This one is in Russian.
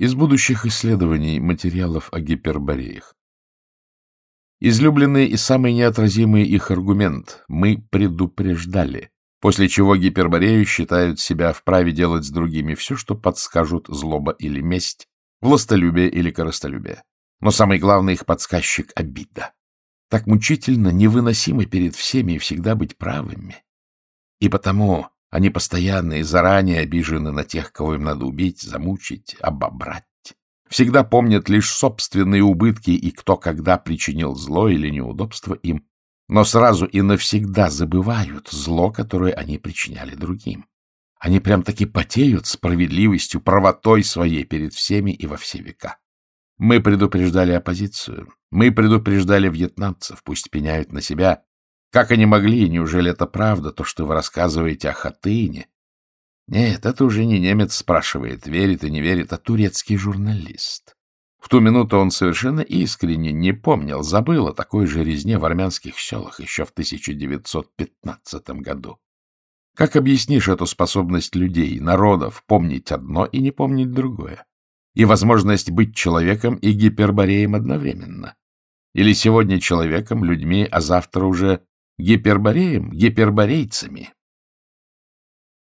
Из будущих исследований материалов о гипербореях. Излюбленный и самый неотразимый их аргумент — мы предупреждали, после чего гипербореи считают себя вправе делать с другими все, что подскажут злоба или месть, властолюбие или коростолюбие. Но самый главный их подсказчик — обида. Так мучительно, невыносимо перед всеми и всегда быть правыми. И потому они постоянно и заранее обижены на тех, кого им надо убить, замучить, обобрать. Всегда помнят лишь собственные убытки и кто когда причинил зло или неудобство им, но сразу и навсегда забывают зло, которое они причиняли другим. Они прям-таки потеют справедливостью, правотой своей перед всеми и во все века. Мы предупреждали оппозицию, мы предупреждали вьетнамцев, пусть пеняют на себя. Как они могли, неужели это правда, то, что вы рассказываете о Хатыне? Нет, это уже не немец спрашивает, верит и не верит, а турецкий журналист. В ту минуту он совершенно искренне не помнил, забыл о такой же резне в армянских селах еще в 1915 году. Как объяснишь эту способность людей, народов, помнить одно и не помнить другое? И возможность быть человеком и гипербореем одновременно? Или сегодня человеком, людьми, а завтра уже гипербореем, гиперборейцами?